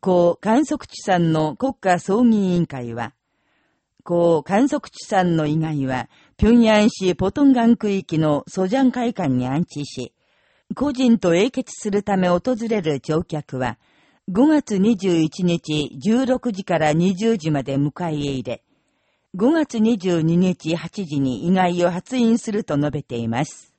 高観測地産の国家葬儀委員会は、高観測地産の以外は、平壌市ポトンガン区域のソジャン会館に安置し、個人と英結するため訪れる乗客は、5月21日16時から20時まで迎え入れ、5月22日8時に意外を発印すると述べています。